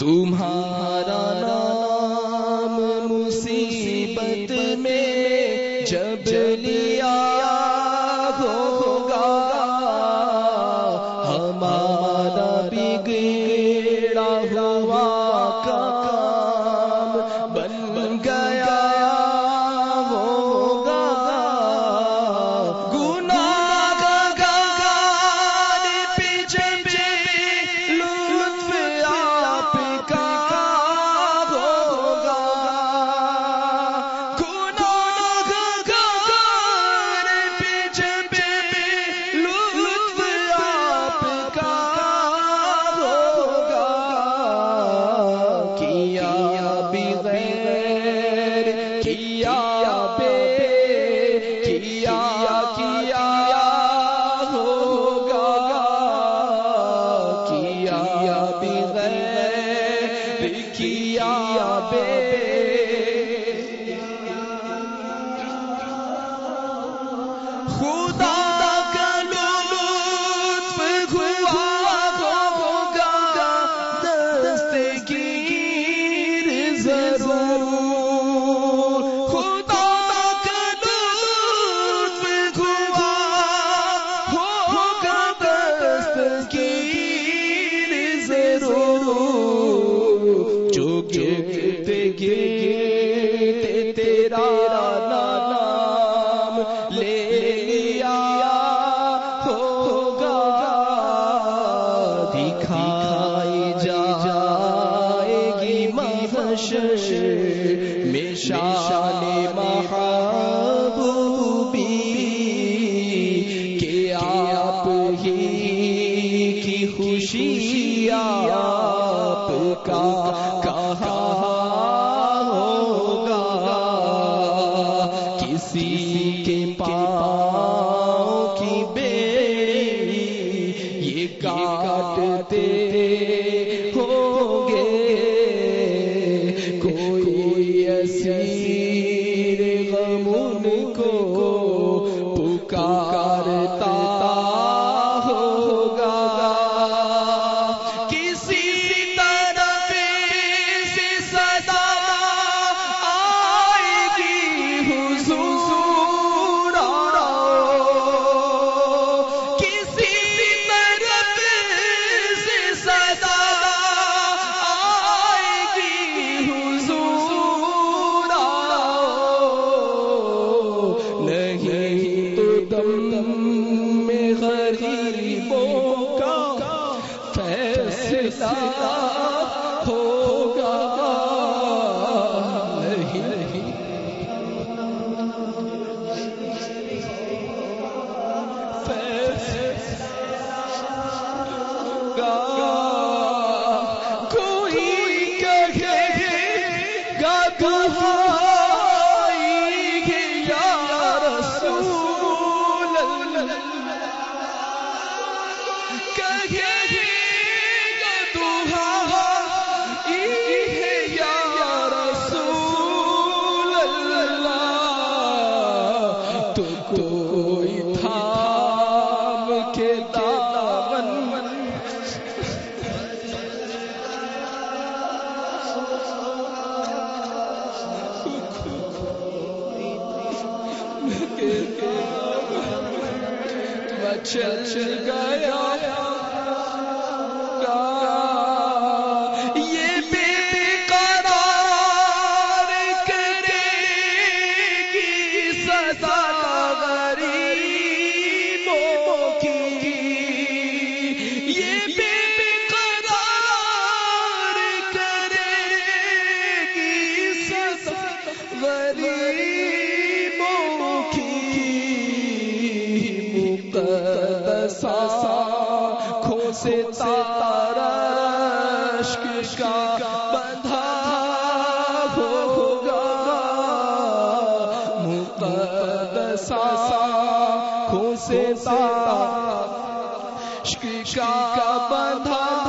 تمہارا کا کہا ہوگا؟ کسی کے پاؤں کی بیڑی یہ کاٹتے ہوں گے۔ کوئی ایسی غمون کو پکار چل گا سے تارا کا بندھا ہوگا۔ مقدسہ خون تارا کا بندھا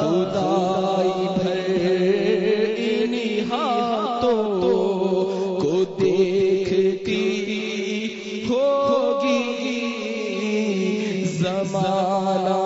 خدائی کو دیکھتی ہوگی۔ زمانہ